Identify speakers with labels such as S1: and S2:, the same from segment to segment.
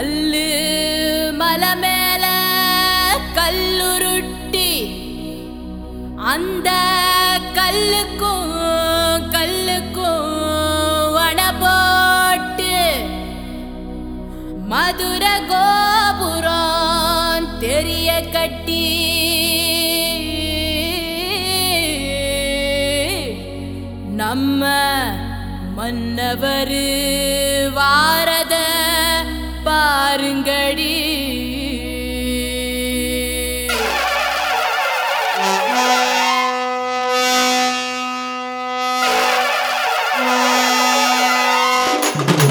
S1: கல்லு மலை மேல கல்லுருட்டி. அந்த கல்லுக்கும் கல்லுக்கும் வட போட்டு மதுர கோபுரம் தெரிய கட்டி. நம்ம மன்னவர் வார பாருங்கடி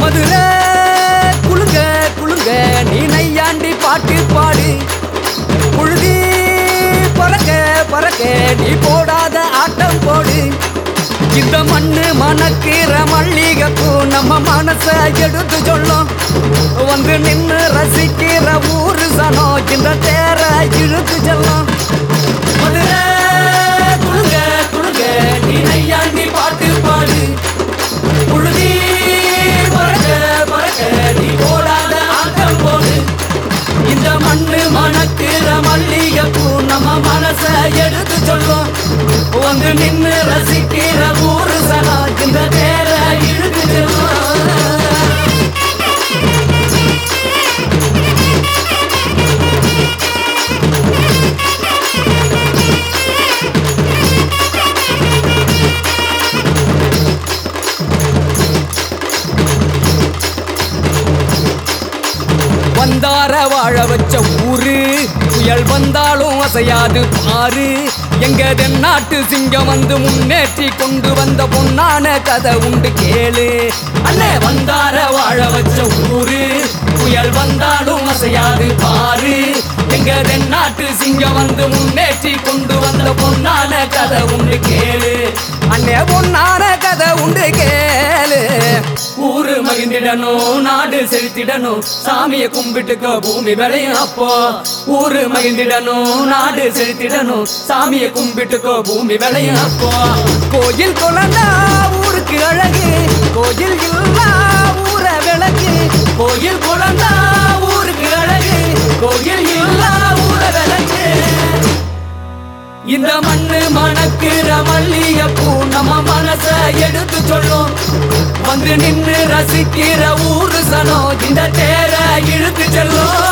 S2: மதுரை குழுங்க குழுங்க நீ நையாண்டி பாட்டு பாடு. புழுதி பறக்க பறக்க நீ போ இந்த மண்ணு மணக்கிற மல்லிகைப்பூ நம்ம மனச எடுத்து சொல்லும். வந்து நின்று ரசிக்கிற ஊரு சனம் இந்த தேர இழுத்து செல்லும். வந்தார வாழ வச்ச ஊரு. புயல் வந்தாலும் அசையாது பாரு. எங்க தென்னாட்டு சிங்கம் வந்து முன்னேற்றி கொண்டு வந்த பொன்னான கதை உண்டு கேளு. அண்ணே வந்தார வாழ வச்ச ஊரு. புயல் வந்தாலும் அசையாது பாரு. எங்க தென்னாட்டு சிங்கம் வந்து முன்னேற்றி கொண்டு வந்த பொன்னான கதை உண்டு கேளு. அண்ணே பொன்னான கதை உண்டு கேளு. மகிழ்ந்திடணும் நாடு செலுத்திடணும் சாமிய கும்பிட்டுக்க பூமி விளையும் அப்போ. ஊரு மகிழ்ந்திடணும் நாடு செலுத்திடணும் சாமிய கும்பிட்டுக்க பூமி விளையும் அப்போ. கோயில் குழந்தா ஊருக்கு அழகு கோயில் இல்லா ஊர விளக்கு. கோயில் குழந்தா ஊருக்கு அழகு கோயில் இல்லா இந்த மண்ணு மணக்கிற மல்லிய பூ நம்ம மனச எடுத்து சொல்லும். வந்து நின்று ரசிக்கிற ஊரு சனம் இந்த தேர இழுத்து செல்லும்.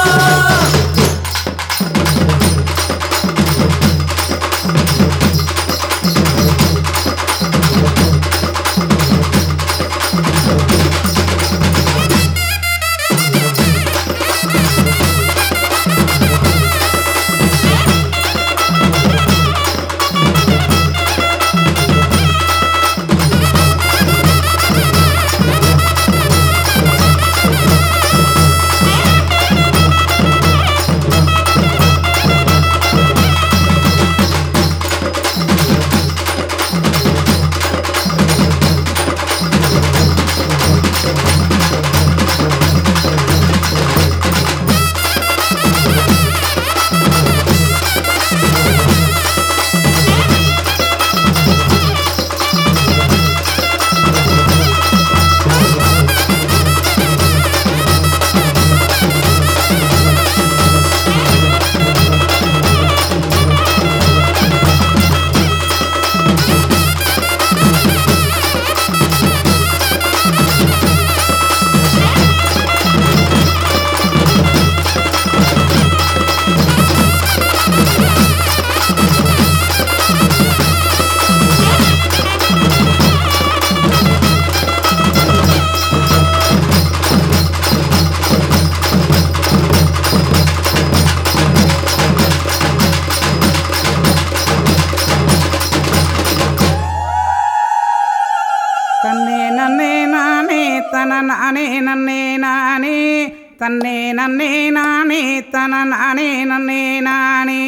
S3: தன்னே நன்னே நானே தன நானே நன்னே நானே.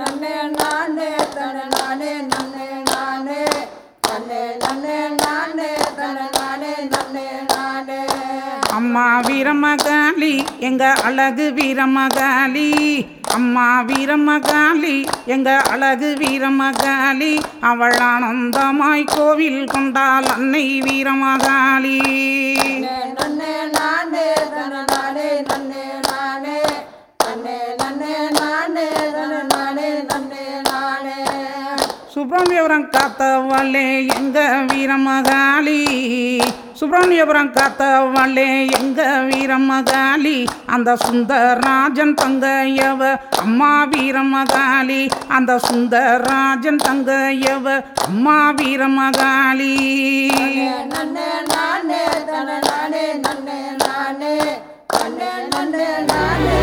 S3: நன்னே நானே தன நானே நன்னே நானே.
S4: தன்னே நன்னே நானே தன நானே நன்னே நானே.
S3: அம்மா வீரமகாளி எங்க அழகு வீரமகாளி. அம்மா வீரமகாளி எங்க அழகு வீரமகாளி. அவள் ஆனந்தமாய் கோவில் கொண்டாள் அன்னை வீரமகாளி
S4: நன்னே நானே தன நானே
S3: சுப்பிரமணியபுரம் காத்தவளே எங்க வீரமகாளி? சுப்பிரமணியபுரம் காத்தவளே எங்க வீரமகாளி? அந்த சுந்தரராஜன் தங்கையவ அம்மா வீரமகாளி. அந்த சுந்தரராஜன் தங்கையவ அம்மா வீரமகாளி.
S4: நன்னே நானே தன நானே நன்னே நானே. நானே.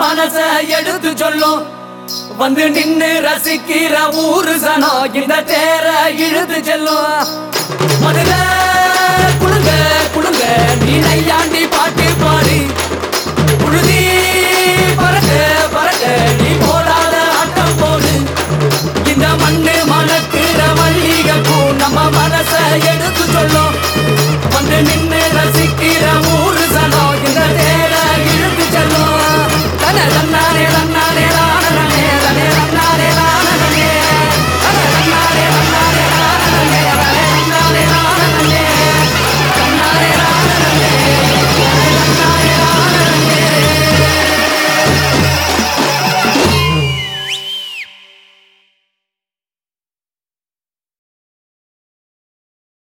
S2: மனச எடுத்து சொல்லும் வந்து நின்னு ரசிக்கிற ஊரு சனம் இந்த தேர இழுத்து செல்லும் மதுரை குடுங்க குடுங்க நீ நையாண்டி